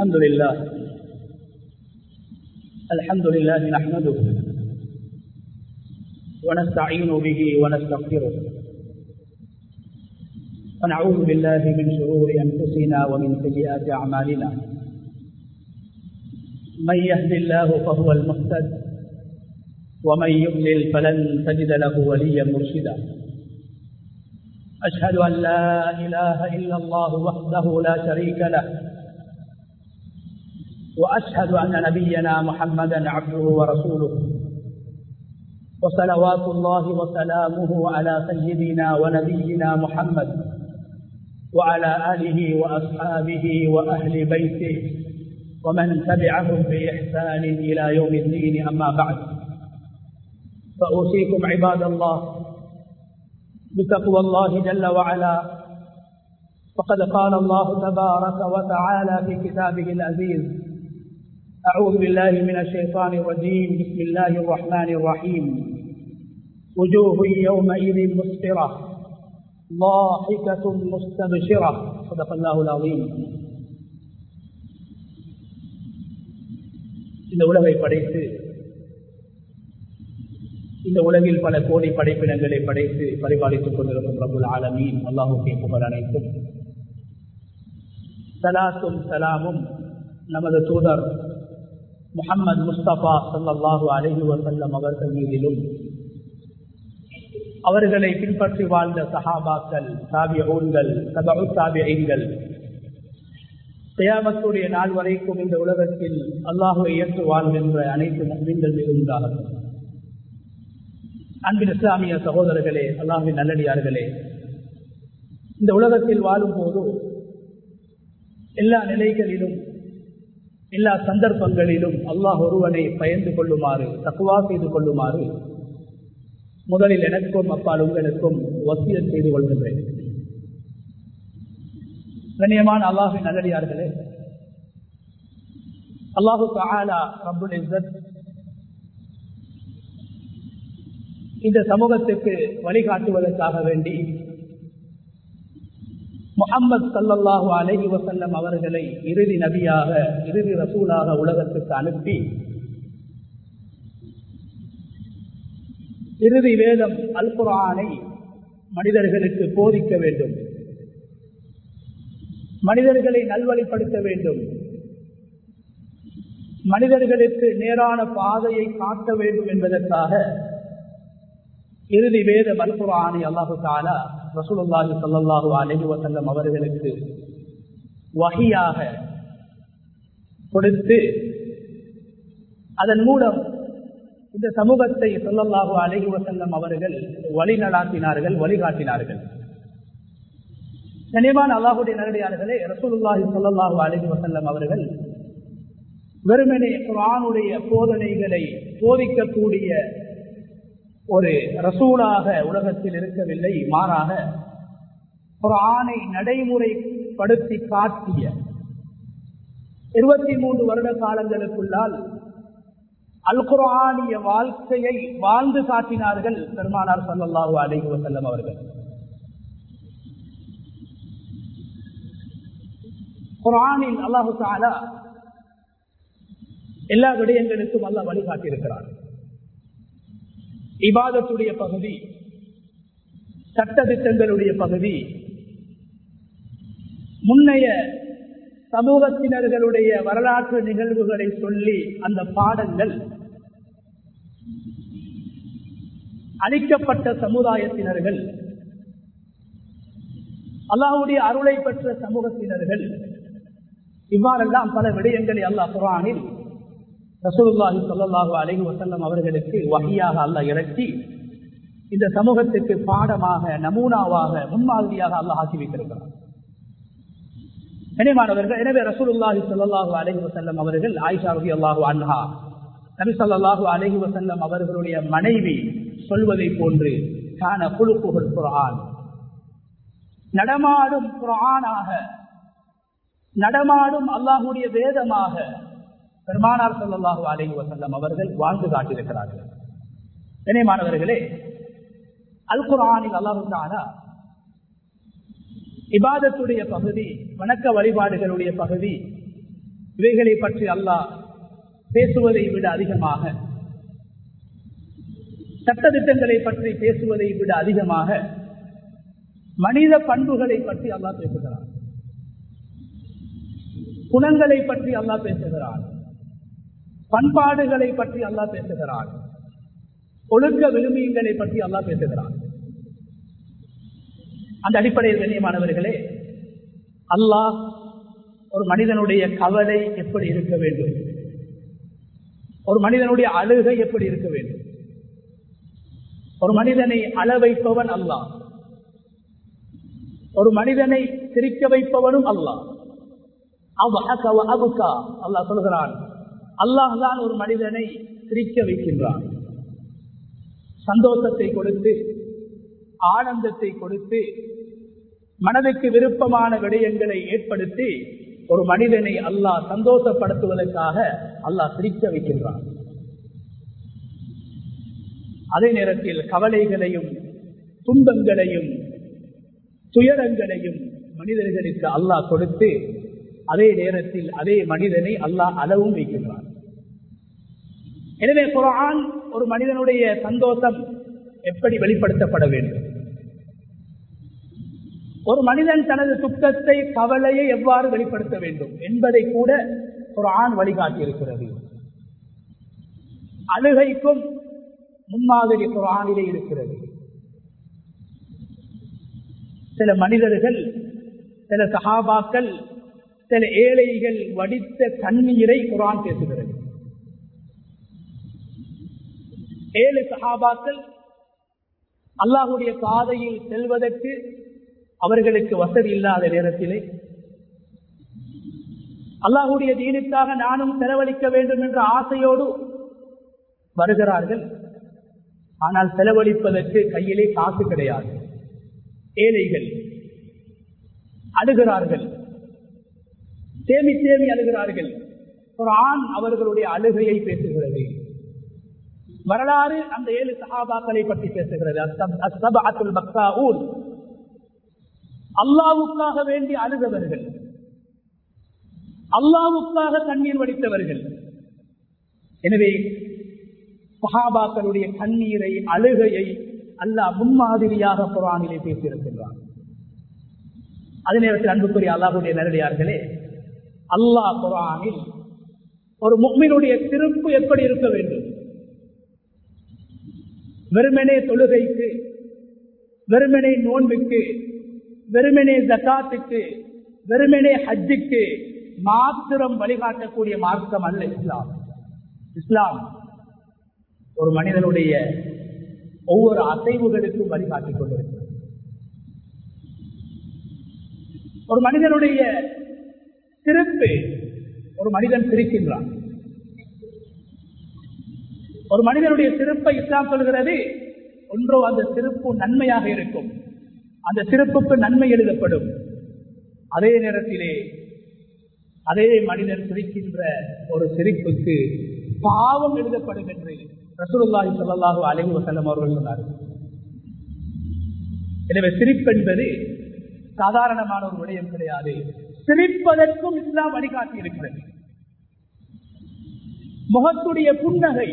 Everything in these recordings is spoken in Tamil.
الحمد لله. الحمد لله نحمده ونستعين به ونستغفره. ونعوذ بالله من شرور أنفسنا ومن سيئات أعمالنا. من يهد الله فهو المهتد ومن يضلل فلن تجد له وليا مرشدا. أشهد أن لا إله إلا الله وحده لا شريك له وأشهد أن نبينا محمدا عبده ورسوله. وصلوات الله وسلامه على سيدنا ونبينا محمد وعلى آله وأصحابه وأهل بيته ومن تبعهم بإحسان إلى يوم الدين. أما بعد فأوصيكم عباد الله بتقوى الله جل وعلا. فقد قال الله تبارك وتعالى في كتابه العزيز أعوذ بالله من الشيطان الرجيم بسم الله الرحمن الرحيم وجوه يومئذ مسفرة ضاحكة مستبشرة صدق الله العظيم இந்த உலகை படைத்து இந்த உலகில் பல கோடி படைப்பினங்களை படைத்து பரிபாலித்துக் கொண்டிருக்கும் ரபுல் ஆலமீன் அல்லாஹுக்கே புகழ் அனைத்தும் சலாத்தும் சலாமும் நமது தூதர் முகமது முஸ்தபா சல்லாஹு அலஹி வசல்லம் அவர்கள் மீதிலும். அவர்களை பின்பற்றி வாழ்ந்த சஹாபாக்கள் தாபியூன்கள் சபு தாபியங்கள் தியாமத்துடைய நாள் வரைக்கும் இந்த உலகத்தில் அல்லாஹுவை ஏற்று வாழ்கின்ற அனைத்து மீன்கள் மீது உண்டாகும் அன்பின் இஸ்லாமிய சகோதரர்களே அல்லாஹின் நல்லடியார்களே இந்த உலகத்தில் வாழும் போது எல்லா நிலைகளிலும் எல்லா சந்தர்ப்பங்களிலும் அல்லாஹ் ஒருவனை பயந்து கொள்ளுமாறு தக்குவா செய்து கொள்ளுமாறு முதலில் எனக்கும் அப்பால் உங்களுக்கும் வசியம் செய்து கொள்கின்றேன். கண்ணியமான அல்லாஹு நல்லடியார்களே அல்லாஹு தாலா ரபுல் இந்த சமூகத்துக்கு வழிகாட்டுவதற்காக வேண்டி முகம்மது சல்லல்லாஹு அலஹி வசல்லம் அவர்களை இறுதி நபியாக இறுதி ரசூலாக உலகத்துக்கு அனுப்பி இறுதி வேதம் அல் குரானை மனிதர்களுக்கு போதிக்க வேண்டும். மனிதர்களை நல்வழிப்படுத்த வேண்டும். மனிதர்களுக்கு நேரான பாதையை காட்ட வேண்டும் என்பதற்காக இறுதி வேத மல்புரானை அல்லாஹு தாலா ரசூலுல்லாஹி சல்லாஹூ அலஹி வசல்லம் அவர்களுக்கு வகையாக கொடுத்து அதன் மூலம் இந்த சமூகத்தை சொல்லல்லாஹு அழகி வசல்லம் அவர்கள் வழி நடாத்தினார்கள் வழிகாட்டினார்கள். கனிவான் அல்லாஹுடைய நல்லடியார்களே ரசூலுல்லாஹி சொல்லல்லாஹு அழகி வசல்லம் அவர்கள் வெறுமனே குரானுடைய போதனைகளை போதிக்கக்கூடிய ஒரு ரசூலாக உலகத்தில் இருக்கவில்லை மாறாக குரானை நடைமுறைப்படுத்தி காட்டிய இருபத்தி மூன்று வருட காலங்களுக்குள்ளால் அல் குரானிய வாழ்க்கையை வாழ்ந்து காட்டினார்கள் பெருமானார் சல்லாஹூ அலைஹி வசல்லம் அவர்கள். குரானின் அல்லாஹு தாலா எல்லா விடயங்களுக்கும் அல்ல வழிகாட்டியிருக்கிறார் இபாதத்துடைய பகுதி சட்டத்திட்டங்களுடைய பகுதி முன்னைய சமூகத்தினர்களுடைய வரலாற்று நிகழ்வுகளை சொல்லி அந்த பாடங்கள் அளிக்கப்பட்ட சமுதாயத்தினர்கள் அல்லாஹுடைய அருளை பெற்ற சமூகத்தினர்கள் இவ்வாறெல்லாம் பல விடயங்களை அல்லாஹ் குரானில் ரசூலுல்லாஹி சொல்லல்லாஹு அலைஹி வசல்லம் அவர்களுக்கு வகையாக அல்ல இறக்கி இந்த சமூகத்துக்கு பாடமாக நமூனாவாக முன்மாதிரியாக அல்லாஹ் ஆக்கி வைத்திருக்கிறார். கனிமானவர்கள் எனவே ரசூலுல்லாஹி சொல்லல்லாஹு அலைஹி வசல்லம் அவர்கள் ஆயிஷா ரவி அல்லாஹு அன்ஹா நபி சொல்லாஹு அலைஹி வசல்லம் அவர்களுடைய மனைவி சொல்வதை போன்று காண குழுப்புகள் குரான் நடமாடும் குரானாக நடமாடும் அல்லாஹுடைய வேதமாக பெருமானார் சொல்லல்லாஹு அலைஹி வசல்லம் அவர்கள் வாழ்ந்து காட்டியிருக்கிறார்கள். இணைமானவர்களே அல் குரானில் அல்லாஹு இபாதத்துடைய பகுதி வணக்க வழிபாடுகளுடைய பகுதி இவைகளை பற்றி அல்லாஹ் பேசுவதை விட அதிகமாக சட்டத்திட்டங்களை பற்றி பேசுவதை விட அதிகமாக மனித பண்புகளை பற்றி அல்லாஹ் பேசுகிறார் குணங்களை பற்றி அல்லாஹ் பேசுகிறான். பண்பாடுகளை பற்றி அல்லாஹ் பேசுகிறான். ஒழுக்க விழுமியங்களை பற்றி அல்லாஹ் பேசுகிறான். அந்த அடிப்படையில் கண்ணியமானவர்களே அல்லாஹ் ஒரு மனிதனுடைய கவலை எப்படி இருக்க வேண்டும்? ஒரு மனிதனுடைய அழுகை எப்படி இருக்க வேண்டும்? ஒரு மனிதனை அள வைப்பவன் அல்லாஹ். ஒரு மனிதனை சிரிக்க வைப்பவனும் அல்லாஹ். அவுக்கா அல்லாஹ் சொல்கிறான் அல்லாஹ் தான் ஒரு மனிதனை சிரிக்க வைக்கின்றான். சந்தோஷத்தை கொடுத்து ஆனந்தத்தை கொடுத்து மனதுக்கு விருப்பமான விடயங்களை ஏற்படுத்தி ஒரு மனிதனை அல்லாஹ் சந்தோஷப்படுத்துவதற்காக அல்லாஹ் சிரிக்க வைக்கின்றான். அதே நேரத்தில் கவலைகளையும் துன்பங்களையும் துயரங்களையும் மனிதர்களுக்கு அல்லாஹ் கொடுத்து அதே நேரத்தில் அதே மனிதனை அல்லாஹ் அளவும் வைக்கின்றான். எனவே குரான் ஒரு மனிதனுடைய சந்தோஷம் எப்படி வெளிப்படுத்தப்பட வேண்டும்? ஒரு மனிதன் தனது துக்கத்தை கவலையை எவ்வாறு வெளிப்படுத்த வேண்டும் என்பதை கூட குரான் வழிகாட்டியிருக்கிறது. அழுகைக்கும் முன்மாதிரி குரானிலே இருக்கிறது. சில மனிதர்கள் சில சகாபாக்கள் சில ஏழைகள் வடித்த கண்ணீரை குரான் பேசுகிறது. ஏழு சகாபாக்கள் அல்லாஹுடைய பாதையில் செல்வதற்கு அவர்களுக்கு வசதி இல்லாத நேரத்திலே அல்லாஹுடைய தீனுக்காக நானும் செலவழிக்க வேண்டும் என்ற ஆசையோடு வருகிறார்கள். ஆனால் செலவழிப்பதற்கு கையிலே காசு கிடையாது. ஏழைகள் அழுகிறார்கள். சேமி சேமி அழுகிறார்கள். ஒரு ஆண் அவர்களுடைய அழுகையை பேசுகிறது. வரலாறு அந்த ஏழு சகாபாக்களை பற்றி பேசுகிறது. அல்லாவுக்காக வேண்டி அழுதவர்கள். அல்லாவுக்காக கண்ணீர் வடித்தவர்கள். எனவே சஹாபாக்களுடைய கண்ணீரை அழுகையை அல்லாஹ் முன்மாதிரியாக குரானிலே பேசியிருக்கின்றார் அதே நேரத்தில் அன்புக்குரிய அல்லாஹுடைய நேரடியார்களே அல்லாஹ் குரானில் ஒரு முக்மினுடைய திருப்பு எப்படி இருக்க வேண்டும்? வெறுமனே தொழுகைக்கு வெறுமனே நோன்புக்கு வெறுமனே ஜக்காத்துக்கு வெறுமனே ஹஜ்ஜுக்கு மாத்திரம் வழிகாட்டக்கூடிய மார்க்கம் அல்ல இஸ்லாம். இஸ்லாம் ஒரு மனிதனுடைய ஒவ்வொரு அசைவுகளுக்கும் வழிகாட்டிக் கொண்டிருக்கிறது. ஒரு மனிதனுடைய திருப்பு ஒரு மனிதன் சிரிக்கின்றான் ஒரு மனிதனுடைய சிறப்பை இஸ்லாம் சொல்கிறது ஒன்றோ அந்த சிறப்பு நன்மையாக இருக்கும். அந்த சிறப்புக்கு நன்மை எழுதப்படும். அதே நேரத்திலே அதே மனிதன் சிரிக்கின்ற ஒரு சிரிப்புக்கு பாவம் எழுதப்படும் என்று ரசூலுல்லாஹி ஸல்லல்லாஹு அலைஹி வஸல்லம் அவர்கள் சொன்னார்கள். எனவே சிரிப்பென்பது சாதாரணமான ஒரு விடயம் கிடையாது. சிரிப்பதற்கும் இஸ்லாம் வழிகாட்டி இருக்கிறது. முகத்துடைய புன்னகை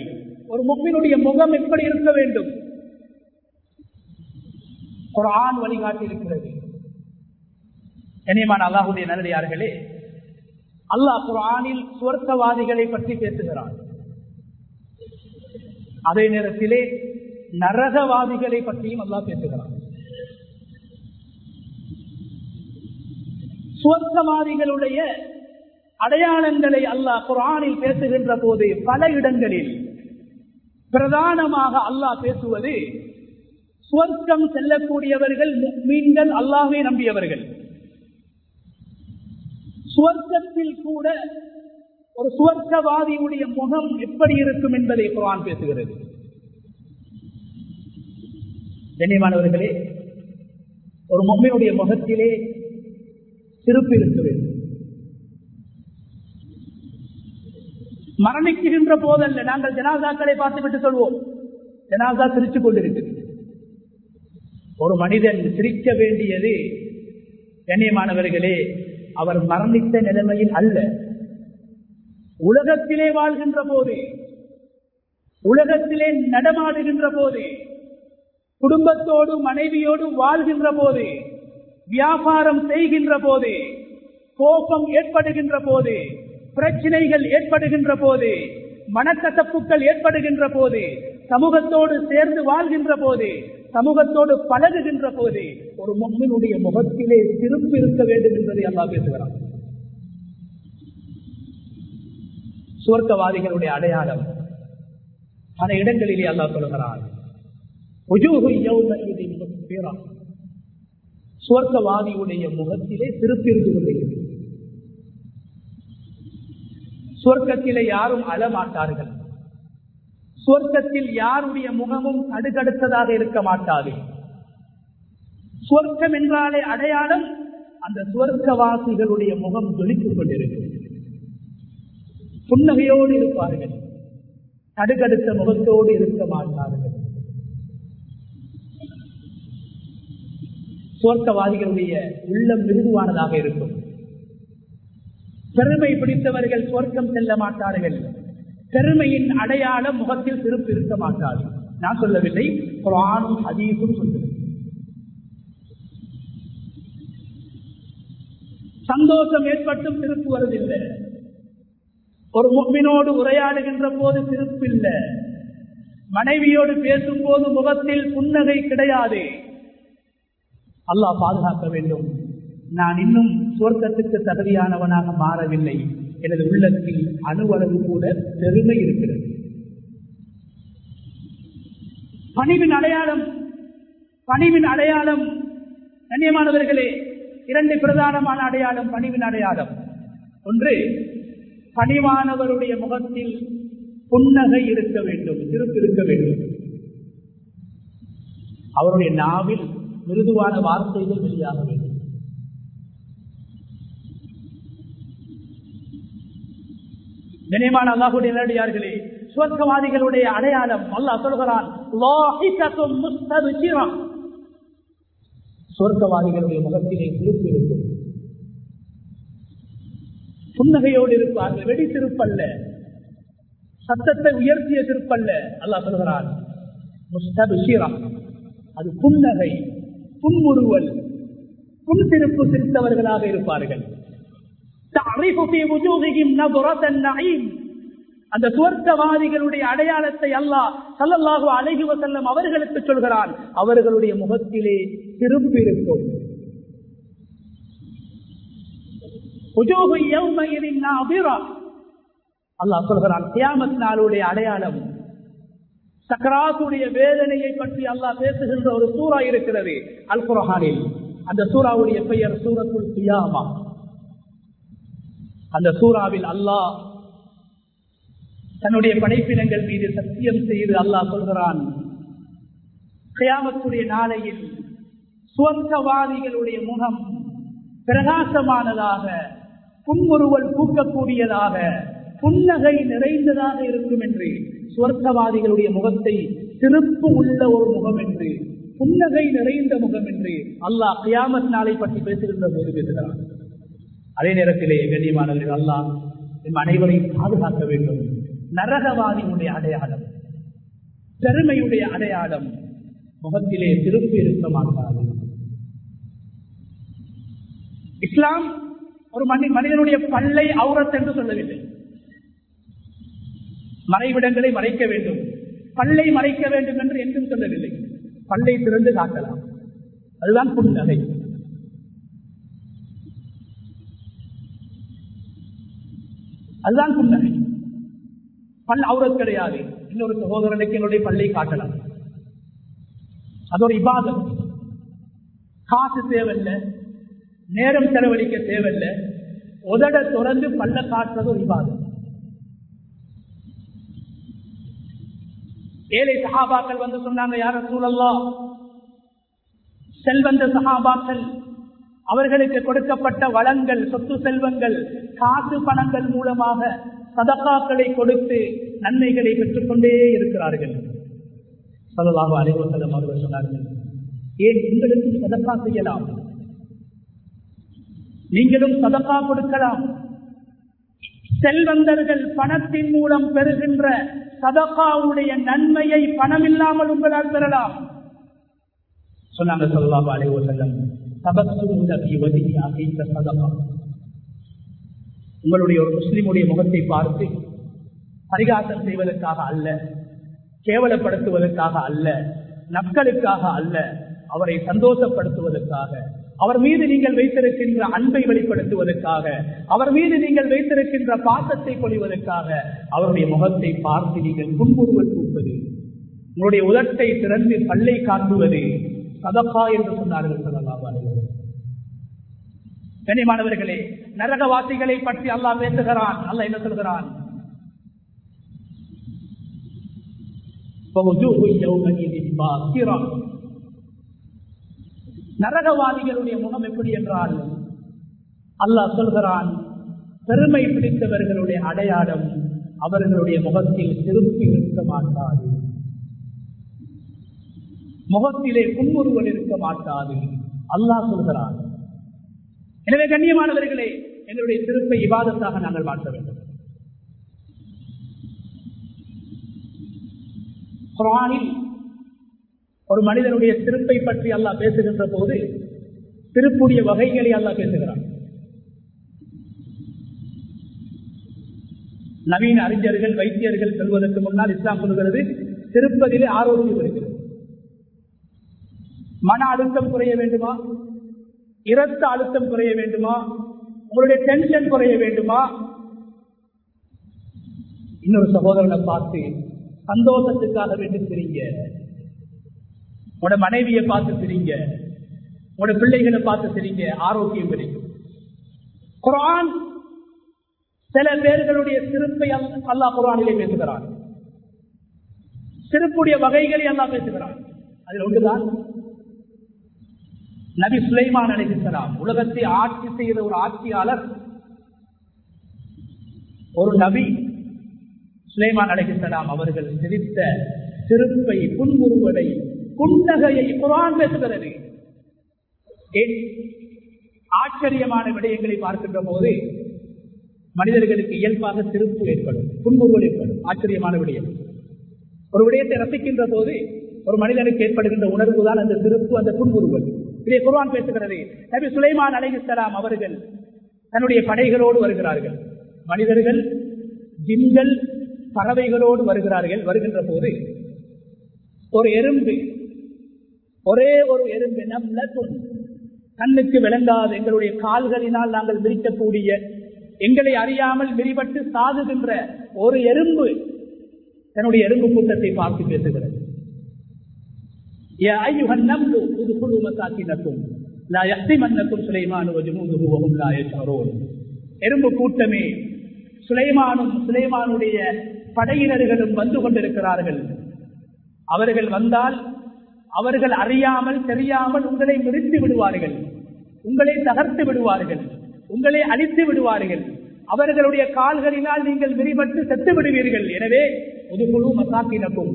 ஒரு முக்மினுடைய முகம் எப்படி இருக்க வேண்டும்? ஒரு ஆண் வழிகாட்டி இருக்கிறது. கண்ணியமான அல்லாஹுடைய நல்லடியார்களே அல்லாஹ் குரானில் சுவர்த்தவாதிகளை பற்றி பேசுகிறார் அதே நேரத்திலே நரகவாதிகளை பற்றியும் அல்லாஹ் பேசுகிறான். சுவர்த்தவாதிகளுடைய அடையாளங்களை அல்லாஹ் குரானில் பேசுகின்ற போது பல இடங்களில் பிரதானமாக அல்லாஹ் பேசுவது சுவர்க்கம் செல்லக்கூடியவர்கள் மீன்கள் அல்லாஹே நம்பியவர்கள். சுவர்க்கத்தில் கூட ஒரு சுவர்க்கவாதியுடைய முகம் எப்படி இருக்கும் என்பதை குரான் பேசுகிறது. கண்ணியமானவர்களே ஒரு மொம்மையுடைய முகத்திலே திருப்பி இருக்க மரணிக்குகின்ற போதல்ல நாங்கள் ஜனாதாக்களை பார்த்துவிட்டு சொல்வோம். ஜனாதா சிரித்துக் கொண்டிருக்கிறது. ஒரு மனிதன் சிரிக்க வேண்டியது கண்ணியமானவர்களே அவர் மரணித்த நிலைமையில் அல்ல. உலகத்திலே வாழ்கின்ற போது உலகத்திலே நடமாடுகின்ற போது குடும்பத்தோடு மனைவியோடு வாழ்கின்ற போது வியாபாரம் செய்கின்ற போது கோபம் ஏற்படுகின்ற போது பிரச்சனைகள் ஏற்படுகின்ற போது மனக்கசப்புக்கள் ஏற்படுகின்ற போது சமூகத்தோடு சேர்ந்து வாழ்கின்ற போது சமூகத்தோடு பழகுகின்ற போது ஒரு மொம்மினுடைய முகத்திலே திருப்பி இருக்க வேண்டும் என்பதை அல்லா பேசுகிறான். சுவர்க்கவாதிகளுடைய அடையாளம் பல இடங்களிலே அல்லா சொல்கிறார் சுவர்க்கவாதியுடைய முகத்திலே திருப்பி இருந்து கொண்டிருக்கிறது. சுவர்க்கத்திலே யாரும் அழமாட்டார்கள். சுவர்க்கத்தில் யாருடைய முகமும் கடுகடுத்ததாக இருக்க மாட்டாது. சுவர்க்கம் என்றாலே அடையாளம் அந்த சுவர்க்கவாசிகளுடைய முகம் ஜொலித்துக் கொண்டிருக்கும். புன்னகையோடு இருப்பார்கள். கடுகடுத்த முகத்தோடு இருக்க மாட்டார்கள். சுவர்க்கவாதிகளுடைய உள்ளம் மிருதுவானதாக இருக்கும். பெருமை பிடித்தவர்கள் சுவர்க்கம் செல்ல மாட்டார்கள். பெருமையின் அடையாளம் முகத்தில் திருப்பி இருக்க மாட்டார்கள் நான் சொல்லவில்லை குரானும் அதீசும் சொல்கிறேன் சந்தோஷம் ஏற்பட்டும் திருப்பு வருவதில்லை ஒரு முக்மினோடு உரையாடுகின்ற போது திருப்பில்லை. மனைவியோடு பேசும் போது முகத்தில் புன்னகை கிடையாது. அல்லாஹ் பாதுகாக்க வேண்டும். நான் இன்னும் சுவர்க்கத்துக்கு தகுதியானவனாக மாறவில்லை. எனது உள்ளத்தில் அணுவளவு கூட பெருமை இருக்கிறது. பணிவின் அடையாளம் பணிவின் அடையாளம். கண்ணியமானவர்களே இரண்டு பிரதானமான அடையாளம் பணிவின் அடையாளம். ஒன்று பணிவானவருடைய முகத்தில் புன்னகை இருக்க வேண்டும் திருப்பு இருக்க வேண்டும். அவருடைய நாவில் மிருதுவான வார்த்தைகள் வெளியாக வேண்டும். நினைவான அல்லாஹுடைய நேரடியார்களே சுவர்க்கவாதிகளுடைய அடையாளம் அல்லாஹ் சொல்கிறான் சுவர்க்கவாதிகளுடைய முகத்திலே திருப்பு இருக்கும். புன்னகையோடு இருப்பார்கள் வெடி திருப்பல்ல சத்தத்தை உயர்த்திய திருப்பல்ல அல்லாஹ் சொல்கிறான் அது புன்னகை புன்முறுவல் புன்திருப்பு சிரித்தவர்களாக இருப்பார்கள். அந்த சுவர்க்கவாதிகளுடைய அடையாளத்தை அல்லாஹ் சல்லல்லாஹு அழகி வசல்லம் அவர்களுக்கு சொல்கிறான். அவர்களுடைய முகத்திலே திரும்பி இருக்கும். அல்லாஹ் சொல்கிறான் கியாமத் நாளுடைய அடையாளம். சக்கராத்துடைய வேதனையை பற்றி அல்லாஹ் பேசுகின்ற ஒரு சூறா இருக்கிறது அல் குரஹானில் அந்த சூறாவுடைய பெயர் சூரத்துல் கியாமா. அந்த சூறாவில் அல்லாஹ் தன்னுடைய படைப்பினங்கள் மீது சத்தியம் செய்து அல்லாஹ் சொல்கிறான். கயாமத்துடைய நாளையில் சுவர்க்கவாதிகளுடைய முகம் பிரகாசமானதாக புன்முறுவல் பூக்கக்கூடியதாக புன்னகை நிறைந்ததாக இருக்கும் என்று சுவர்க்கவாதிகளுடைய முகத்தை திருப்பு உள்ள ஒரு முகம் என்று புன்னகை நிறைந்த முகம் என்று அல்லாஹ் கியாமத் நாளை பற்றி பேசுகின்ற போது பேசுகிறான். அதே நேரத்திலே கண்ணியமானவர்கள் அல்லாஹ் நம் அனைவரையும் பாதுகாக்க வேண்டும். நரகவாதியுடைய அடையாளம். பெருமையுடைய அடையாளம் முகத்திலே திருப்பி இருக்க மாட்டாது இஸ்லாம் ஒரு மனி மனிதனுடைய பல்லை அவுரத் என்று சொல்லவில்லை. மறைவிடங்களை மறைக்க வேண்டும். பல்லை மறைக்க வேண்டும் என்று என்றும் சொல்லவில்லை. பல்லை திறந்து காட்டலாம். அதுதான் புன்னகை அதுதான் புன்னகை பல் அவுரத் கிடையாது. இன்னொரு சகோதரனுக்கு என்னுடைய பல்லை காட்டலாம். அது ஒரு இபாதம் காசு தேவையில்லை. நேரம் செலவழிக்க தேவையில்லை. உதட தொடர்ந்து பல்ல காட்டுறது ஒரு இபாதம் ஏழை சகாபாக்கள் வந்து சொன்னாங்க யார சூழல்லா செல்வந்த சகாபாக்கள் அவர்களுக்கு கொடுக்கப்பட்ட வளங்கள் சொத்து செல்வங்கள் காசு பணங்கள் மூலமாக சதக்காக்களை கொடுத்து நன்மைகளை பெற்றுக்கொண்டே இருக்கிறார்கள். சொல்லலாக அனைவசலம் அவர்கள் சொன்னார்கள் ஏன் உங்களுக்கும் சதக்கா செய்யலாம்? நீங்களும் சதக்கா கொடுக்கலாம். செல்வந்தர்கள் பணத்தின் மூலம் பெறுகின்ற சதக்காவுடைய நன்மையை பணம் இல்லாமல் உங்களால் பெறலாம். சொன்னாங்க சொல்லலாம் அலைவோ செல்லம் சதகா உங்களுடைய ஒரு முஸ்லிமுடைய முகத்தை பார்த்து பரிகாசம் செய்வதற்காக அல்ல கேவலப்படுத்துவதற்காக அல்ல நக்களுக்காக அல்ல அவரை சந்தோஷப்படுத்துவதற்காக அவர் மீது நீங்கள் வைத்திருக்கின்ற அன்பை வெளிப்படுத்துவதற்காக அவர் மீது நீங்கள் வைத்திருக்கின்ற பாசத்தை பொழிவதற்காக அவருடைய முகத்தை பார்த்து நீங்கள் புன்புருவல் கூப்பது உங்களுடைய உதட்டை திறந்து பல்லை காட்டுவது சதப்பா என்று சொன்னார்கள் சொல்லலாம் கனிமானவர்களே நரகவாசிகளை பற்றி அல்லாஹ் பேசுகிறான். அல்ல என்ன சொல்கிறான்? நரகவாதிகளுடைய முகம் எப்படி என்றால் அல்லாஹ் சொல்கிறான் பெருமை பிடித்தவர்களுடைய அடையாளம் அவர்களுடைய முகத்தில் திருப்பி இருக்க மாட்டாது. முகத்திலே புன்முறுவல் இருக்க மாட்டாது. அல்லாஹ் சொல்கிறான். எனவே கண்ணியமானவர்களே எங்களுடைய திருப்பை விவாதத்தாக நாங்கள் மாற்ற வேண்டும். குரானில் ஒரு மனிதனுடைய திருப்பை பற்றி அல்லாஹ் பேசுகின்ற போது திருப்புடைய வகைகளை அல்லாஹ் பேசுகிறான். நவீன அறிஞர்கள் வைத்தியர்கள் செல்வதற்கு முன்னால் இஸ்லாம் சொல்கிறது திருப்பதிலே ஆரோக்கியம் இருக்கிறது. மன அழுத்தம் குறைய வேண்டுமா? இரத்த அழுத்தம் குறைய வேண்டுமா? உங்களுடைய டென்ஷன் குறைய வேண்டுமா? இன்னொரு சகோதரனை பார்த்து சந்தோஷத்துக்காக வேண்டி தெரியுங்க உங்களோட மனைவியை பார்த்து தெரியுங்க உங்களோட பிள்ளைகளை பார்த்து தெரியுங்க ஆரோக்கியம் கிடைக்கும். குரான் சில பேர்களுடைய சிறப்பை அல்லா குரானிலே பேசுகிறான். சிறப்புடைய வகைகளை எல்லாம் பேசுகிறான். அதில் ஒன்றுதான்? நபி சுலைமான் அழைக்கிறார் உலகத்தை ஆட்சி செய்த ஒரு ஆட்சியாளர் ஒரு நபி சுலைமான் அழைக்கலாம் அவர்கள் சிரித்த திருப்பை புன்முறுவதை புன்னகையை குரான் பேசுகிறது. ஆச்சரியமான விடயங்களை பார்க்கின்ற போது மனிதர்களுக்கு இயல்பாக திருப்பு ஏற்படும் புன்முறுவல் ஏற்படும். ஆச்சரியமான விடயம். ஒரு விடயத்தை ரசிக்கின்ற போது ஒரு மனிதனுக்கு ஏற்படுகின்ற உணர்வு தான் அந்த திருப்பு அந்த புன்முறுவல். இதை குர்வான் பேசுகிறது. நபி சுலைமான் அலைகிஸ்லாம் அவர்கள் தன்னுடைய படைகளோடு வருகிறார்கள். மனிதர்கள் ஜிம்கள் பறவைகளோடு வருகிறார்கள் வருகின்ற போது ஒரு எறும்பு ஒரே ஒரு எறும்பு நம் கண்ணுக்கு விளங்காது. எங்களுடைய கால்களினால் நாங்கள் விரிக்கக்கூடிய எங்களை அறியாமல் விரிபட்டு சாதுகின்ற ஒரு எறும்பு தன்னுடைய எறும்பு கூட்டத்தை பார்த்து பேசுகிறது. يا أيها النمل ادخلوا مساكنكم لا يحطمنكم سليمان وجنوده وهم لا يشعرون எறும்பு கூட்டமே சுலைமானும் சுலைமானுடைய படையினர்களும் வந்து கொண்டிருக்கிறார்கள் அவர்கள் வந்தால் அவர்கள் அறியாமல் தெரியாமல் உங்களை நிறுத்தி விடுவார்கள் உங்களை தகர்த்து விடுவார்கள் உங்களை அழித்து விடுவார்கள் அவர்களுடைய கால்களினால் நீங்கள் விரிபட்டு செத்து விடுவீர்கள் எனவே முதுகுழு மசாக்கினக்கும்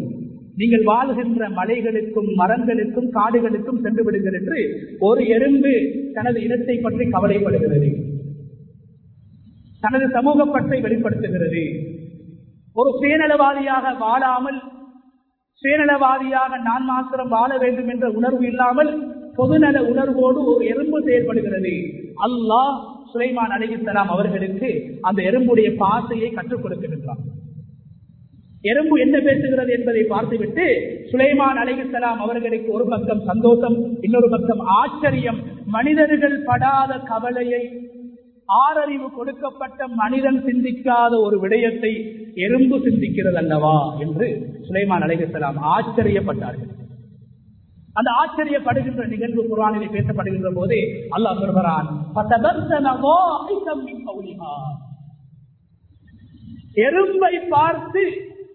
நீங்கள் வாழ்கின்ற மலைகளுக்கும் மரங்களுக்கும் காடுகளுக்கும் சென்று விடுங்கள் என்று ஒரு எறும்பு தனது இனத்தை பற்றி கவலைப்படுகிறது. தனது சமூக பற்றை வெளிப்படுத்துகிறது. ஒரு சுயநலவாதியாக வாழாமல் சுயநலவாதியாக நான் மாத்திரம் வாழ வேண்டும் என்ற உணர்வு இல்லாமல் பொதுநல உணர்வோடு ஒரு எறும்பு செயல்படுகிறது அல்லாஹ் சுலைமான் அலிகிசலாம் அவர்களுக்கு அந்த எறும்புடைய பாசையை கற்றுக் கொடுக்கின்றான். எறும்பு என்ன பேசுகிறது என்பதை பார்த்துவிட்டு சுலைமான் அலைகிசலாம் அவர்களுக்கு ஒரு பக்கம் சந்தோஷம் இன்னொரு பக்கம் ஆச்சரியம். மனிதர்கள் படாத கவலையை ஆறறிவு கொடுக்கப்பட்ட மனிதன் சிந்திக்காத ஒரு விடயத்தை எறும்பு சிந்திக்கிறது அல்லவா என்று சுலைமான் அலைகிசலாம் ஆச்சரியப்பட்டார்கள். அந்த ஆச்சரியப்படுகின்ற நிகழ்வு குரானிலே பேசப்படுகின்ற போது அல்லாஹ் சொல்கிறான் எறும்பை பார்த்து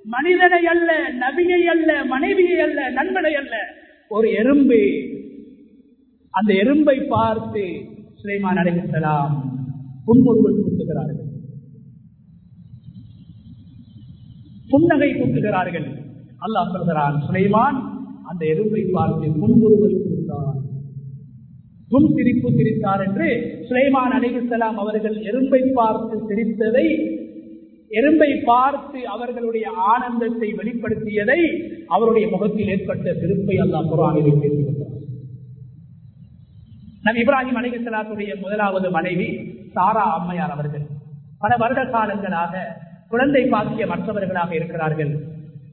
மனிதனை அல்ல நபியை அல்ல மனைவியை அல்ல நண்பனை அல்ல. ஒரு எறும்பு அந்த எறும்பை பார்த்து சுலைமான் அடைகின்றலாம் புன்முறுவல் கூட்டுகிறார்கள் புன்னகை கூட்டுகிறார்கள் அல்லாஹ் சொல்கிறான் சுலைமான் அந்த எறும்பை பார்த்து புன்முறுவல் கொடுத்தார் புன் சிரிப்பு சிரித்தார் என்று சுலைமான் அலிகுசலாம் அவர்கள் எறும்பை பார்த்து சிரித்ததை எறும்பை பார்த்து அவர்களுடைய ஆனந்தத்தை வெளிப்படுத்தியதை அவருடைய முகத்தில் ஏற்பட்ட திருப்பை அல்லா குரானில் பேசியிருக்கிறார் நம் இப்ராஹிம் அலிகலாத்துடைய முதலாவது மனைவி சாரா அம்மையார் அவர்கள். பல வருட காலங்களாக குழந்தை பாக்கிய மற்றவர்களாக இருக்கிறார்கள்.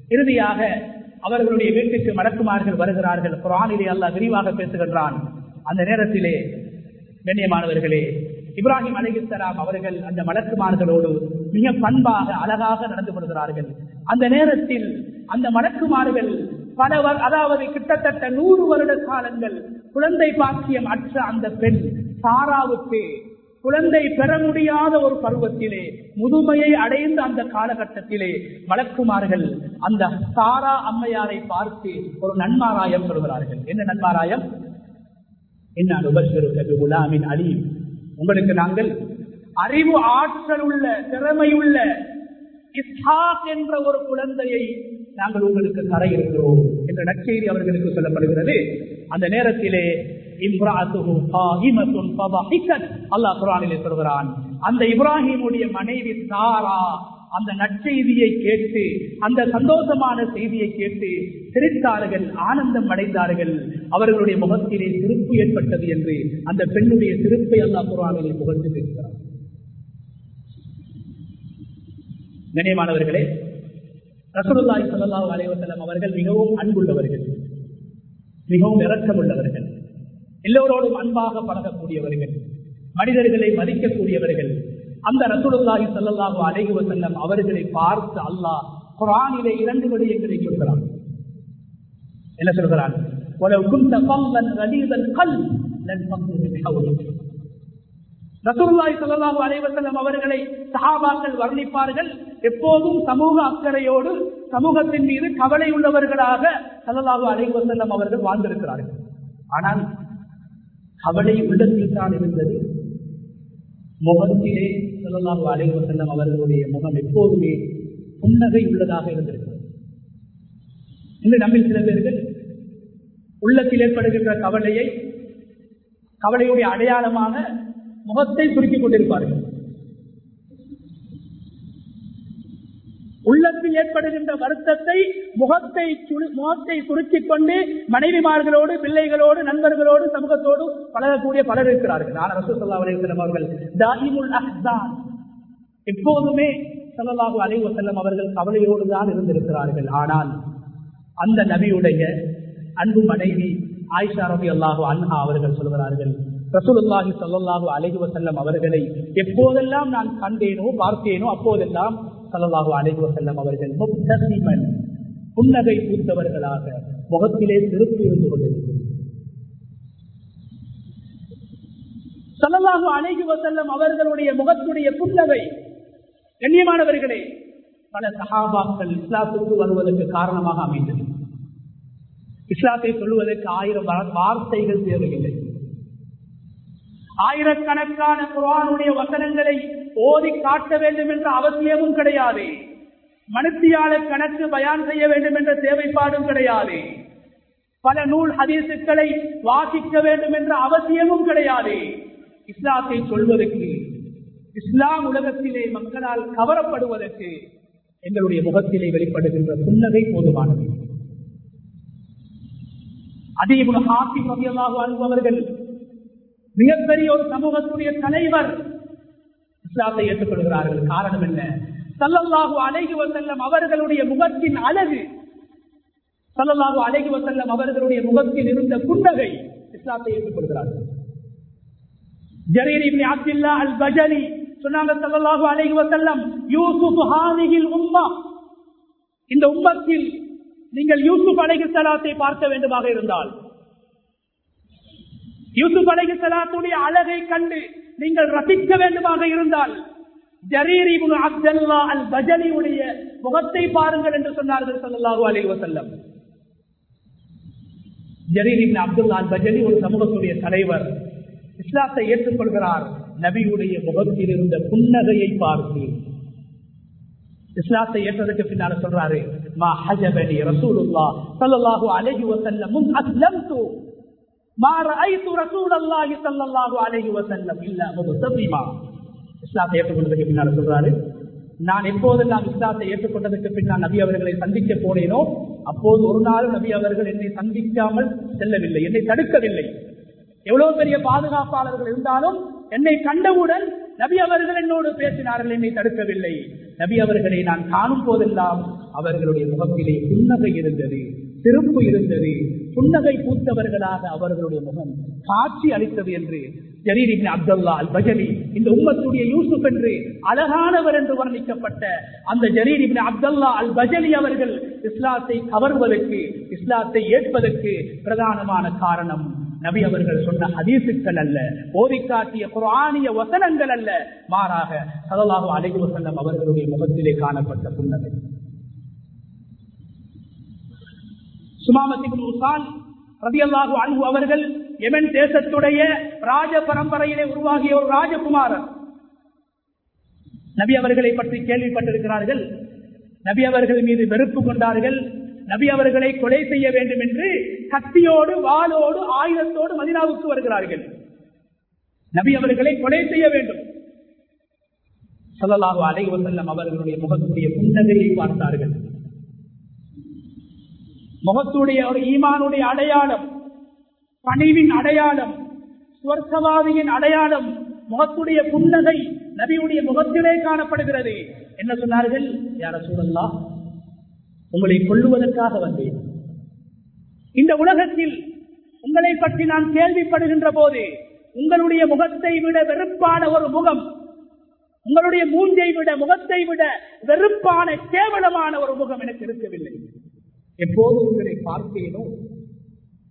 இறுதியாக அவர்களுடைய வீட்டுக்கு மடக்குமார்கள் வருகிறார்கள். குரானிலே அல்லா விரிவாக பேசுகின்றான். அந்த நேரத்திலே கண்ணியமானவர்களே இப்ராஹிம் அலிகலாம் அவர்கள் அந்த மலக்குமார்களோடு மிக பண்பாக அழகாக நடந்து கொள்கிறார்கள். அந்த நேரத்தில் அந்த மடக்குமார்கள் பல அதாவது கிட்டத்தட்ட நூறு வருட காலங்கள் குழந்தை பாக்கியம் அற்ற அந்த பெண் சாராவுக்கு குழந்தை பெற முடியாத ஒரு பருவத்திலே முதுமையை அடைந்த அந்த காலகட்டத்திலே வழக்குமார்கள் அந்த சாரா அம்மையாரை பார்த்து ஒரு நன்மாராயம் சொல்கிறார்கள். என்ன நன்மாராயம்? என்ன உபஸ்வருக்கு குலாமின் அலி உங்களுக்கு நாங்கள் அறிவு ஆற்றல் உள்ள திறமையுள்ள இஸ்ஹாக் என்ற ஒரு குழந்தையை நாங்கள் உங்களுக்கு தர இருக்கிறோம் என்ற நற்செய்தி அவர்களுக்கு சொல்லப்படுகிறது. அந்த நேரத்திலே அல்லாஹ் குரானிலே சொல்கிறான் அந்த இப்ராஹிமுடைய மனைவி சாரா அந்த நற்செய்தியை கேட்டு அந்த சந்தோஷமான செய்தியை கேட்டு சிரித்தார்கள் ஆனந்தம் அடைந்தார்கள். அவர்களுடைய முகத்திலே திருப்பு ஏற்பட்டது என்று அந்த பெண்ணுடைய திருப்பை அல்லாஹ் குரானிலே புகழ்ந்து பேசுகிறார் கண்ணியமானவர்களே ரசூலுல்லாஹி சல்லாஹூ அலைவசலம் அவர்கள் மிகவும் அன்புள்ளவர்கள் மிகவும் இறக்கமுள்ளவர்கள் எல்லோரோடும் அன்பாக பழகக்கூடியவர்கள் மனிதர்களை மதிக்கக்கூடியவர்கள். அந்த ரசூலுல்லாஹி சல்லாஹூ அலைவசல்லம் அவர்களை பார்த்து அல்லாஹ் குரானிலே இரண்டு விடயங்களை சொல்கிறான். என்ன சொல்கிறான்? அவர்களை சஹாபாக்கள் வர்ணிப்பார்கள் எப்போதும் சமூக அக்கறையோடு சமூகத்தின் மீது கவலை உள்ளவர்களாக ஸல்லல்லாஹு அலைஹி செல்லம் அவர்கள் வாழ்ந்திருக்கிறார்கள். ஆனால் கவலை உள்ளத்தில் தான் இருந்தது. முகத்திலே ஸல்லல்லாஹு அலைஹி செல்லம் அவர்களுடைய முகம் எப்போதுமே புன்னகை உள்ளதாக இருந்திருக்கிறது. இன்று நம்மில் சில பேர்கள் உள்ளத்தில் ஏற்படுகின்ற கவலையை கவலையுடைய அடையாளமாக முகத்தை சுருக்கிக் கொண்டிருப்பார்கள். உள்ளத்தில் ஏற்படுகின்ற வருத்தத்தை முகத்தை முகத்தை சுருக்கிக் கொண்டு மனைவிமார்களோடு பிள்ளைகளோடு நண்பர்களோடு சமூகத்தோடு பழகக்கூடிய பலர் இருக்கிறார்கள். ஆனால் ரசூசல்லா அலைவசல்லம் அவர்கள் தாயிமுல் அஹ்தான் எப்போதுமே சல்லல்லாஹு அலைஹி வஸல்லம் அவர்கள் கவலையோடு தான் இருந்திருக்கிறார்கள். ஆனால் அந்த நபியுடைய அன்பு மனைவி ஆயிஷா ரபி அல்லாஹு அன்ஹா அவர்கள் சொல்கிறார்கள் ரசூலுல்லாஹி ஸல்லல்லாஹு அலைஹி வசல்லம் அவர்களை எப்போதெல்லாம் நான் கண்டேனோ பார்த்தேனோ அப்போதெல்லாம் ஸல்லல்லாஹு அலைஹி செல்லும் அவர்கள் முப்தசிமன் புன்னகை பூத்தவர்களாக முகத்திலே திருப்பி இருந்து கொண்டிருக்கும். ஸல்லல்லாஹு அலைஹி வசல்லம் அவர்களுடைய முகத்துடைய புன்னகை கண்ணியமானவர்களே பல சகாபாக்கள் இஸ்லாத்துக்கு வருவதற்கு காரணமாக அமைந்தது. இஸ்லாத்தை சொல்லுவதற்கு ஆயிரம் வார்த்தைகள் தேவையில்லை. ஆயிரக்கணக்கான குரானுடைய வசனங்களை ஓதி காட்ட வேண்டும் என்ற அவசியமும் கிடையாது. மனுத்தியால கணக்கு பயான் செய்ய வேண்டும் என்ற தேவைப்பாடும் கிடையாது. பல நூல் ஹதீசுக்களை வாசிக்க வேண்டும் என்ற அவசியமும் கிடையாது. இஸ்லாத்தை சொல்வதற்கு இஸ்லாம் உலகத்திலே மக்களால் கவரப்படுவதற்கு எங்களுடைய முகத்திலே வெளிப்படுகின்ற புன்னகை போதுமானது. அதே போல ஹாசி பகியமாக அனுபவர்கள் மிகப்பெரிய ஒரு சமூகத்துடைய தலைவர் இஸ்லாத்தை ஏற்றுக்கொள்கிறார்கள். காரணம் என்ன? சல்லல்லாஹு அழகி வசல்லம் அவர்களுடைய முகத்தின் அழகு. சல்லல்லாஹு அழகி வசல்லம் அவர்களுடைய முகத்தில் இருந்த புன்னகை இஸ்லாத்தை ஏற்றுக்கொள்கிறார்கள். ஜரீர் அப்துல்லா அல் பஜலி சொன்னாங்க சல்லல்லாஹு அலைஹி வஸல்லம் யூசுப் ஹாதிஹில் உம்மா இந்த உம்மத்தில் நீங்கள் யூசுப் அழகி சலாத்தை பார்க்க வேண்டுமாக இருந்தால் யூசுப் அலைஹி ஸலாத்துடைய அழகை கண்டு நீங்கள் ரசிக்க வேண்டுமாக இருந்தால் ஜரீர் இப்னு அல் பஜலியுடைய முகத்தை பாருங்கள் என்று சொன்னார்கள் சல்லல்லாஹு அலைஹி வஸல்லம். ஜரீர் இப்னு அப்துல்லா அல் பஜலி ஒரு சமூகத்துடைய தலைவர். இஸ்லாத்தை ஏற்றுக்கொள்கிறார். நபியுடைய முகத்தில் இருந்த புன்னகையை பார்த்து. இஸ்லாத்தை ஏற்றதுக்கு பின்னால சொல்றாரு மா ஹஜபனி ரசூலுல்லா ஸல்லல்லாஹு அலைஹி வஸல்லம் முன் அஸ்லம்து. இஸ்லாத்தை ஏற்றுக்கொண்டதுக்கு பின்னால சொல்றாரு நான் எப்போதெல்லாம் இஸ்லாத்தை ஏற்றுக்கொண்டதற்கு பின்னால் நபி அவர்களை சந்திக்க போனேனோ அப்போது ஒரு நாள் நபி அவர்கள் என்னை சந்திக்காமல் செல்லவில்லை என்னை தடுக்கவில்லை. எவ்வளவு பெரிய பாதுகாப்பாளர்கள் இருந்தாலும் என்னை கண்டவுடன் நபி அவர்கள் என்னோடு பேசினார்கள் என்னை தடுக்கவில்லை. நபி அவர்களை நான் காணும் போதெல்லாம் அவர்களுடைய முகத்திலே புன்னகை இருந்தது திருப்பு இருந்தது. புன்னகை பூத்தவர்களாக அவர்களுடைய முகம் காட்சி அளித்தது என்று ஜரீர் அப்துல்லா அல் பஜலி இந்த உம்மத்துடைய யூசுப் என்று அழகானவர் என்று வர்ணிக்கப்பட்ட அந்த ஜரீர் அப்துல்லா அல் பஜலி அவர்கள் இஸ்லாத்தை கவர்வதற்கு இஸ்லாத்தை ஏற்பதற்கு பிரதானமான காரணம். நபி அவர்கள் சொன்ன ஹதீசுக்கள் அல்ல ஓதி காட்டிய புராணிய வசனங்கள் அல்ல மாறாக சதலாக அலைகு வசல்லம் அவர்களுடைய முகத்திலே காணப்பட்ட புன்னகை. சுமாமத்தின் உசான் ரதியல்லாஹு அன்பு அவர்கள் எமன் தேசத்துடைய ராஜ பரம்பரையிலே உருவாகிய ஒரு ராஜகுமாரர். நபி அவர்களை பற்றி கேள்விப்பட்டிருக்கிறார்கள். நபி அவர்கள் மீது வெறுப்பு கொண்டார்கள். நபி அவர்களை கொலை செய்ய வேண்டும் என்று கத்தியோடு வாளோடு ஆயுதத்தோடு மதினாவுக்கு வருகிறார்கள். நபி அவர்களை கொலை செய்ய வேண்டும். சொல்லலாக அலைவசல்லம் அவர்களுடைய முகத்துடைய புன்னகையை பார்த்தார்கள். முகத்துடைய ஒரு ஈமானுடைய அடையாளம் பணிவின் அடையாளம் சுவர்க்கவாதியின் அடையாளம் முகத்துடைய புன்னகை நபியுடைய முகத்திலே காணப்படுகிறது. என்ன சொன்னார்கள்? யார சூழல்லா உங்களை கொள்ளுவதற்காக வந்தேன். இந்த உலகத்தில் உங்களை பற்றி நான் கேள்விப்படுகின்ற போது உங்களுடைய முகத்தை விட வெறுப்பான ஒரு முகம் உங்களுடைய மூஞ்சை விட முகத்தை விட வெறுப்பான கேவலமான ஒரு முகம் எனக்கு இருக்கவில்லை. எப்போது உங்களை பார்த்தேனோ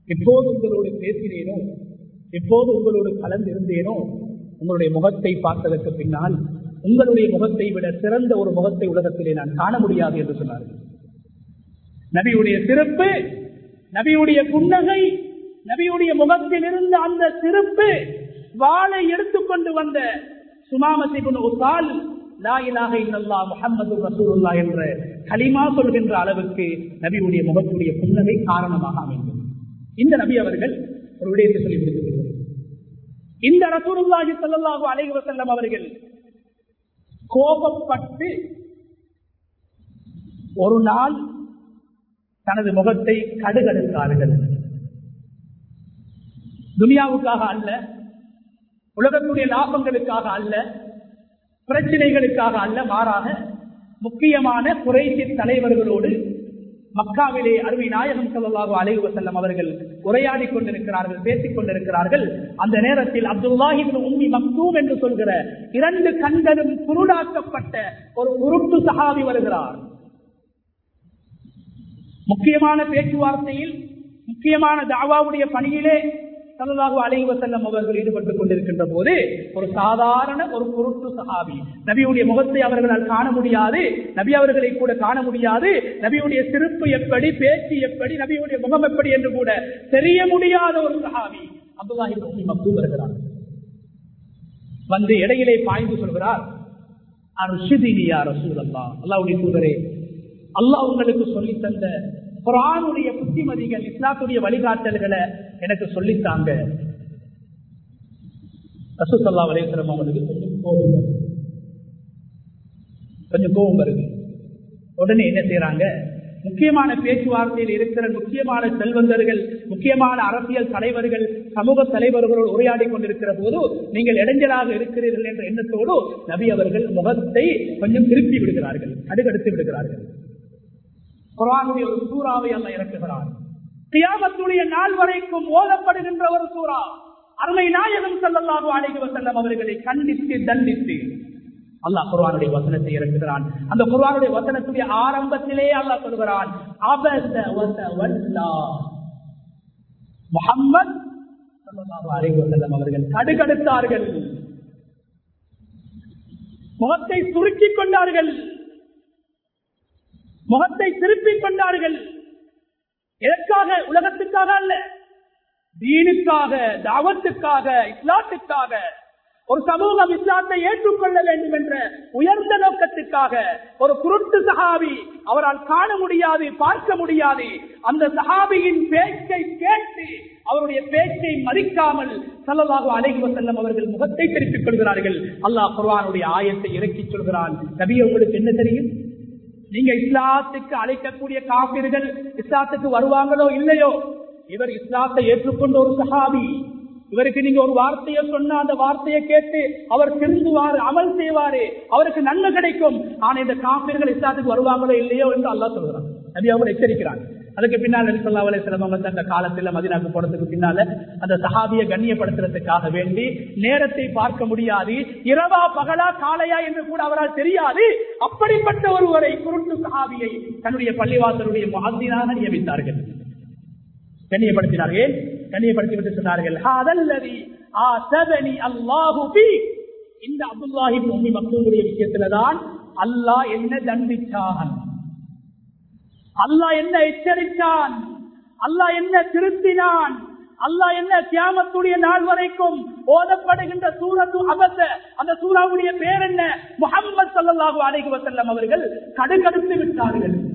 எப்போது உங்களோடு பேசினேனோ எப்போது உங்களோடு கலந்திருந்தேனோ உங்களுடைய முகத்தை பார்த்ததற்கு பின்னால் உங்களுடைய முகத்தை விட சிறந்த ஒரு முகத்தை உலகத்திலே நான் காண முடியாது என்று சொன்னார்கள். நபியுடைய சிறப்பு நபியுடைய புன்னகை நபியுடைய முகத்தில் இருந்த அந்த சிறப்பு வாளை எடுத்துக்கொண்டு வந்த சுமாமசிபுன் உசால் லா இலாக இல்லல்லா முகமது ரசூலுல்லா என்ற கலிமா சொல்கின்ற அளவுக்கு நபியுடைய முகத்துடைய புன்னகை காரணமாக அமைந்தது. இந்த நபி அவர்கள் ஒரு விடயத்தை சொல்லி முடித்துக் கொள்வார் இந்த ரசூருல்லாஹி ஸல்லல்லாஹு அலைஹி அவர்கள் கோபப்பட்டு ஒரு நாள் தனது முகத்தை கடுகடுத்தார்கள். துனியாவுக்காக அல்ல உலகத்துடைய லாபங்களுக்காக அல்ல பிரச்சனைகளுக்காக அல்ல மாறாக முக்கியமான குறைசி தலைவர்களோடு மக்காவிலே அருமை நாயகம் சொல்லலாக அலைவு செல்லம் அவர்கள் உரையாடி கொண்டிருக்கிறார்கள் பேசிக் கொண்டிருக்கிறார்கள். அந்த நேரத்தில் அப்துல்லாஹிபின் உம்மி மக்தூம் என்று சொல்கிற இரண்டு கண்களும் குருடாக்கப்பட்ட ஒரு உருட்டு சகாவி வருகிறார். முக்கியமான பேச்சுவார்த்தையில் முக்கியமான தாவாவுடைய பணியிலே சல்லாஹு அலைஹி வசல்லம் அவர்கள் ஈடுபட்டுக் கொண்டிருக்கின்ற போது ஒரு சாதாரண ஒரு பொருட்டு சஹாபி நபியுடைய முகத்தை அவர்களால் காண முடியாது நபி அவர்களை கூட காண முடியாது நபியுடைய சிறப்பு எப்படி பேச்சு எப்படி நபியுடைய முகம் எப்படி என்று கூட தெரிய முடியாத ஒரு சஹாபி அப்துல்லாஹி மக்தூம் வருகிறார் வந்து இடையிலே பாய்ந்து சொல்கிறார் அருஷிதினியா ரசூலல்லா அல்லாவுடைய தூதரே அல்லாஹ் உங்களுக்கு சொல்லி தந்த குரானுடைய புத்திமதிகள் இஸ்லாத்துடைய வழிகாட்டல்களை எனக்கு சொல்லித்தாங்க. ரசூசல்லா வலைசரம் அவங்களுக்கு கொஞ்சம் கோபம் வருது. கொஞ்சம் கோபம் வருது. உடனே என்ன செய்யறாங்க முக்கியமான பேச்சுவார்த்தையில் இருக்கிற முக்கியமான செல்வந்தர்கள் முக்கியமான அரசியல் தலைவர்கள் சமூக தலைவர்களோடு உரையாடி கொண்டிருக்கிற போது நீங்கள் இடைஞ்சலாக இருக்கிறீர்கள் என்ற எண்ணத்தோடு நபி அவர்கள் முகத்தை கொஞ்சம் திருப்பி விடுகிறார்கள் அடுக்கடுத்து விடுகிறார்கள். குரானுடைய ஒரு சூறாவை அல்ல இறக்குகிறார். தியாகத்துடைய நாள் வரைக்கும் ஓதப்படுகின்ற ஒரு சூறா. அருமை நாயகம் செல்லல்லாக அழைக்கு செல்லம் அவர்களை கண்டித்து தண்டித்து அல்லாஹ் குர்வானுடைய வசனத்தை இறக்குகிறான். அந்த குர்வானுடைய வசனத்துடைய ஆரம்பத்திலே அல்லாஹ் சொல்கிறான் முகம்மது அவர்கள் கடுகடுத்தார்கள் முகத்தை சுருக்கிக் கொண்டார்கள். முகத்தை திருப்பிக் கொண்டார்கள் எதற்காக? உலகத்துக்காக அல்ல. தீனுக்காக தாவத்துக்காக இஸ்லாத்துக்காக ஒரு சமூகம் இஸ்லாத்தை ஏற்றுக்கொள்ள வேண்டும் என்ற உயர்ந்த நோக்கத்திற்காக ஒரு குருட்டு சகாவி அவரால் காண முடியாது பார்க்க முடியாது. அந்த சகாபியின் பேச்சை கேட்டு அவருடைய பேச்சை மதிக்காமல் சல்லல்லாஹு அலைஹி செல்லும் அவர்கள் முகத்தை திருப்பிக் கொள்கிறார்கள். அல்லாஹ் குர்ஆனுடைய ஆயத்தை இறக்கிச் சொல்கிறான். நபி உங்களுக்கு என்ன தெரியும்? நீங்க இஸ்லாத்துக்கு அழைக்கக்கூடிய காப்பீர்கள் இஸ்லாத்துக்கு வருவாங்களோ இல்லையோ? இவர் இஸ்லாத்தை ஏற்றுக்கொண்ட ஒரு சஹாபி. இவருக்கு நீங்க ஒரு வார்த்தையை சொன்ன அந்த வார்த்தையை கேட்டு அவர் திருந்துவாரு அமல் செய்வாரு. அவருக்கு நன்மை கிடைக்கும். ஆனா இந்த காப்பீர்கள் இஸ்லாத்துக்கு வருவாங்களோ இல்லையோ என்று அல்லாஹ் சொல்கிறான் நபி அவர் எச்சரிக்கிறான் அதுக்கு பின்னால் நபி ஸல்லல்லாஹு அலைஹி அந்த காலத்துல மதினாக்கு போறதுக்கு பின்னால அந்த சஹாபிய கண்ணியப்படுத்துறதுக்காக வேண்டி நேரத்தை பார்க்க முடியாது. இரவா பகலா காலையா என்று கூட அவரால் தெரியாது. அப்படிப்பட்ட ஒருவரை குருட்டு சஹாபியை தன்னுடைய பள்ளிவாசலுடைய முஹத்தினாக நியமித்தார்கள். கண்ணியப்படுத்தினார்கள். கண்ணியப்படுத்தி விட்டு சொன்னார்கள் "ஹாதல்லதி அல்லாஹு இந்த அப்துல்லாஹி மக்களுடைய விஷயத்துலதான் அல்லாஹ் என்ன தண்டிச்சான். அல்லா என்ன எச்சரித்தான்? அல்லாஹ் என்ன திருத்தினான்? அல்லாஹ் என்ன தியாமத்துடைய நாள் வரைக்கும் ஓதப்படுகின்ற சூரத்து அபத்த அந்த சூறாவுடைய பேர் என்ன? முகமது சல்லல்லாஹு அலைஹி அவர்கள் கடுகடுத்து விட்டார்கள்.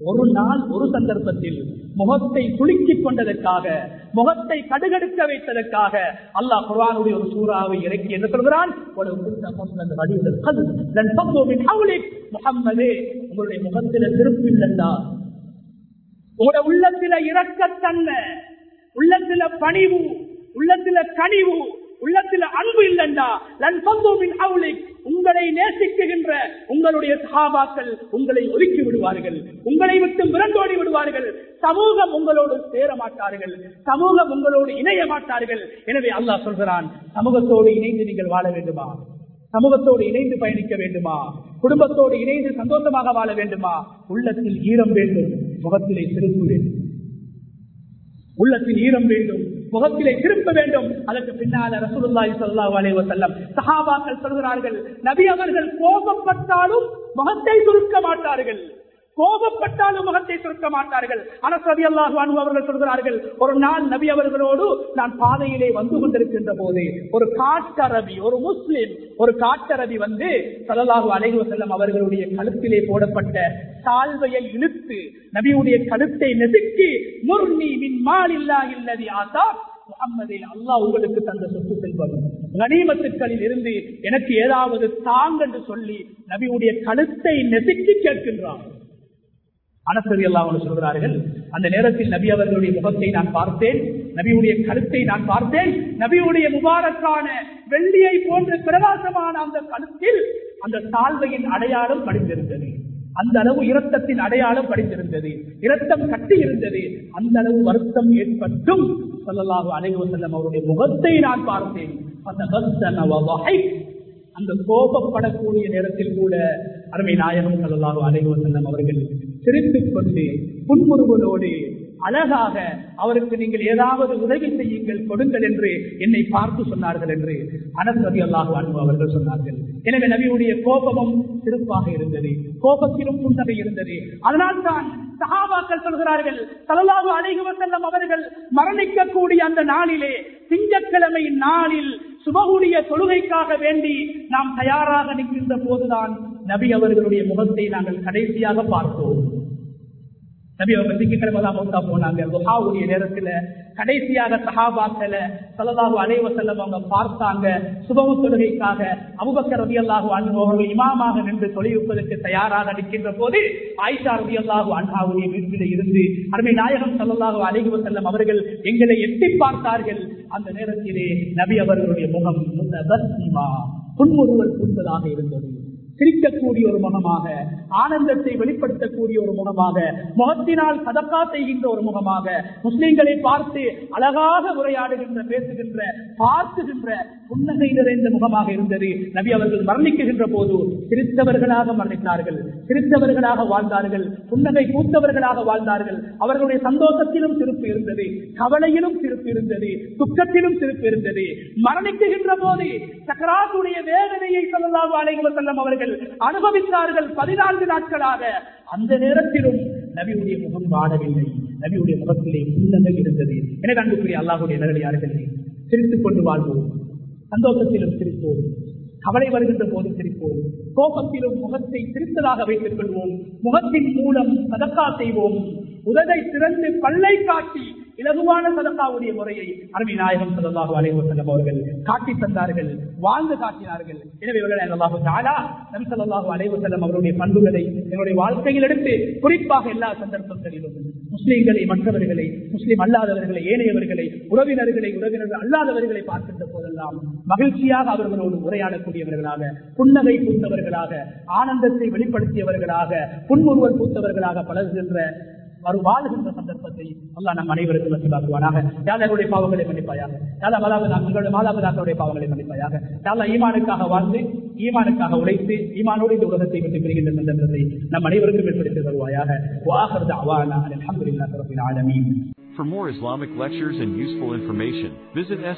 ஒரு நாள் ஒரு சந்தர்ப்பத்தில் முகத்தை குலுக்கிக் கொண்டதற்காக முகத்தை கடுகடுக்க வைத்ததற்காக அல்லாஹ் குர்வானுடைய ஒரு சூறாவை இறக்கி என்ன சொல்கிறான்? உங்களுடைய முகத்தில திருப்பில்லா உங்களுடைய உள்ளத்தில இரக்கத்தன்மை உள்ளத்தில பணிவு உள்ளத்தில கனிவு. உள்ளத்தில் அன்பு இல்லண்டா உங்களை நேசிக்குகின்ற உங்களுடைய சகாபாக்கள் உங்களை ஒதுக்கி விடுவார்கள். உங்களை விட்டு மிரண்டோடி விடுவார்கள். சமூகம் உங்களோடு சேர மாட்டார்கள். சமூகம் உங்களோடு இணைய மாட்டார்கள். எனவே அல்லாஹ் சொல்கிறான் சமூகத்தோடு இணைந்து நீங்கள் வாழ வேண்டுமா? சமூகத்தோடு இணைந்து பயணிக்க வேண்டுமா? குடும்பத்தோடு இணைந்து சந்தோஷமாக வாழ வேண்டுமா? உள்ளத்தில் ஈரம் வேண்டும் முகத்திலே திருப்பு வேண்டும். உள்ளத்தில் ஈரம் வேண்டும் முகத்திலே திரும்ப வேண்டும். அதற்கு பின்னால் ரசூலுல்லாஹி ஸல்லல்லாஹு அலைஹி வஸல்லம் சஹாபாக்கள் சொல்கிறார்கள் நபி அவர்கள் கோபப்பட்டாலும் முகத்தை சுருக்க மாட்டார்கள். கோபப்பட்டாலும் முகத்தை சுருக்க மாட்டார்கள். அனசதி அல்லாஹ் அவர்கள் சொல்கிறார்கள் ஒரு நாள் நபி அவர்களோடு நான் பாதையிலே வந்து கொண்டிருக்கின்ற போது ஒரு காட்டரபி ஒரு முஸ்லிம் ஒரு காட்டரபி வந்து சல்லல்லாஹு அலைஹி செல்லம் அவர்களுடைய கழுத்திலே போடப்பட்ட சால்வையை இழுத்து நபியுடைய கழுத்தை நெசுக்கி முர்னி மின் மாலில்லா இல்லதி ஆசா முகம்மதே அல்லாஹ் உங்களுக்கு தந்த சொத்து செல்வம் கனிமத்துக்களில் இருந்து எனக்கு ஏதாவது தாங்க என்று சொல்லி நபியுடைய கழுத்தை நெசுக்கி கேட்கின்றான். அனசரி எல்லாம் சொல்கிறார்கள் அந்த நேரத்தில் நபி அவர்களுடைய முகத்தை நான் பார்த்தேன் நபியுடைய கருத்தை நான் பார்த்தேன் நபியுடைய முபாரக்கான வெள்ளியை போன்ற பிரகாசமான அந்த கழுத்தில் அந்த தாழ்வையின் அடையாளம் படித்திருந்தது அந்த அளவு இரத்தத்தின் அடையாளம் படித்திருந்தது இரத்தம் கட்டி இருந்தது. அந்த அளவு வருத்தம் ஏற்பட்டும். சொல்லலாக அனைவ செல்லம் அவருடைய முகத்தை நான் பார்த்தேன். அந்த கோபப்படக்கூடிய நேரத்தில் கூட அருமை நாயகம் சொல்லலாக அனைவ செல்லம் அவர்கள் சிரித்துக் கொண்டு புன்முறுவலோடு அழகாக அவருக்கு நீங்கள் ஏதாவது உதவி செய்யுங்கள் கொடுங்கள் என்று என்னை பார்த்து சொன்னார்கள் என்று அனசதி அல்லாஹு அன்பு அவர்கள் சொன்னார்கள். எனவே நபியுடைய கோபமும் சிறப்பாக இருந்தது. கோபத்திலும் புன்னகை இருந்தது. அதனால் தான் சகாபாக்கள் சொல்கிறார்கள் தலலாக அழைகுவ செல்லம் அவர்கள் மரணிக்கக்கூடிய அந்த நாளிலே திங்கட்கிழமை நாளில் சுபகுடைய தொழுகைக்காக வேண்டி நாம் தயாராக நிற்கின்ற போதுதான் நபி அவர்களுடைய முகத்தை நாங்கள் கடைசியாக பார்த்தோம். நபி அவங்க திங்கக்கிழமைதான் மௌத்தா போனாங்க. துஹாவுடைய நேரத்துல கடைசியாக சஹாபாக்கள சலதாகு அலைவ செல்லம் அவங்க பார்த்தாங்க. சுபம தொழுகைக்காக அபுபக்கர் ரவி அல்லாஹு அவர்கள் இமாமாக நின்று தொழில்ப்பதற்கு தயாராக நிற்கின்ற போது ஆயிஷா ரவி அல்லாஹு அண்ணாவுடைய வீட்டில இருந்து அருமை நாயகம் சல்லல்லாஹு அலைவ செல்லம் அவர்கள் எங்களை எட்டி பார்த்தார்கள். அந்த நேரத்திலே நபி அவர்களுடைய முகம் புன்முறுவல் பூத்ததாக இருந்தது. சிரிக்கக்கூடிய ஒரு முகமாக ஆனந்தத்தை வெளிப்படுத்தக்கூடிய ஒரு முகமாக முகத்தினால் சதக்கா செய்கின்ற ஒரு முகமாக முஸ்லிம்களை பார்த்து அழகாக உரையாடுகின்ற பேசுகின்ற பார்த்துகின்ற புன்னகை நிறைந்த முகமாக இருந்தது. நபி அவர்கள் மரணிக்குகின்ற போது கிறிஸ்தவர்களாக மரணித்தார்கள். கிறிஸ்தவர்களாக வாழ்ந்தார்கள். புன்னகை பூத்தவர்களாக வாழ்ந்தார்கள். அவர்களுடைய சந்தோஷத்திலும் திருப்பு இருந்தது. கவலையிலும் திருப்பு இருந்தது. துக்கத்திலும் திருப்பு இருந்தது. மரணிக்குகின்ற போது சக்கராத்துடைய வேதனையை சொல்லலாம் செல்லம் அவர்கள் அனுபவித்தார்கள் பதினான்கு நாட்களாக. அந்த நேரத்திலும் நபியுடைய முகம் வாடவில்லை. நபியுடைய முகத்திலே புன்னகை இருந்தது. எனவே அன்புக்குரிய அல்லாஹுடைய நிலையார்களே சிரித்துக் கொண்டு வாழ்வோம். சந்தோஷத்திலும் சிரிப்போம். கவலை வருகின்ற போது சிரிப்போம். கோபத்திலும் முகத்தை சிரித்ததாக வைத்துக் கொள்வோம். முகத்தின் மூலம் சதக்கா செய்வோம். உததை திறந்து பல்லை காட்டி இலகுவான சதக்காவுடைய முறையை அருமை நாயகம் சதல்லாஹு அலைவசல்லம் அவர்கள் காட்டி தந்தார்கள் வாழ்ந்து காட்டினார்கள். எனவே இவர்கள் அல்லாஹு தாலா நபி சல்லாஹு அலைவசல்லம் அவருடைய பண்புகளை என்னுடைய வாழ்க்கையில் எடுத்து குறிப்பாக எல்லா சந்தர்ப்பங்களிலும் முஸ்லீம்களை மற்றவர்களை முஸ்லீம் அல்லாதவர்களை ஏனையவர்களை உறவினர்களை உறவினர்கள் அல்லாதவர்களை பார்க்கின்ற போதெல்லாம் மகிழ்ச்சியாக அவர்களோடு உரையாடக்கூடியவர்களாக புன்னகை பூத்தவர்களாக ஆனந்தத்தை வெளிப்படுத்தியவர்களாக புன்முறுவல் பூத்தவர்களாக பழகுகின்ற வரும் வாழ்கின்ற சந்தர்ப்பத்தை அல்லா நம் அனைவருக்கும் வசூலாக்குவானாக யாதவருடைய பாவங்களை மன்னிப்பாயாக யாதா மதாபிதா உங்களுடைய மாதாபிதாக்களுடைய பாவங்களை மன்னிப்பாயாக யாதா ஈமானுக்காக வாழ்ந்து ஈமானுக்காக உழைத்து ஈமானோடு இந்த உலகத்தை விட்டு பெறுகின்ற சந்தர்ப்பத்தை நம் அனைவருக்கும் ஏற்படுத்தி தருவாயாக வாஹர் அவானா அலமதுல்லாஹ் ரபில் ஆலமீன் For more Islamic lectures and useful information, visit SL